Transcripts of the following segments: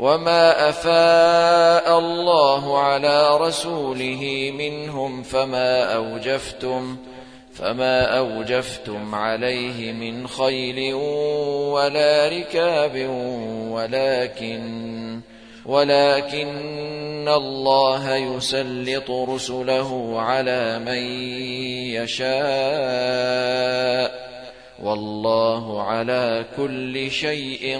وما أفاء الله على رسوله منهم فما أوجفتم فما أوجفتم عليه من خيل ولا ركاب ولكن ولكن الله يسلط رسله على من يشاء والله على كل شيء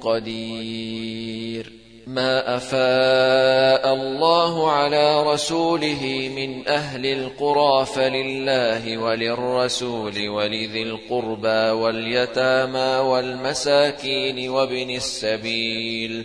قدير. ما أفاء الله على رسوله من أهل القرى فلله وللرسول ولذي القربى واليتامى والمساكين وابن السبيل.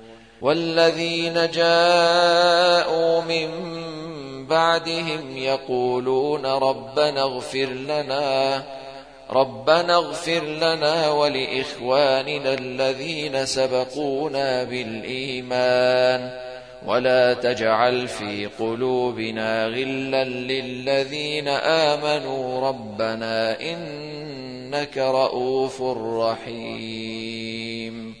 والذين جاءوا من بعدهم يقولون ربنا اغفر لنا ربنا اغفر لنا ولإخواننا الذين سبقونا بالإيمان. ولا تجعل في قلوبنا غلا للذين آمنوا. ربنا إنك رؤوف رحيم.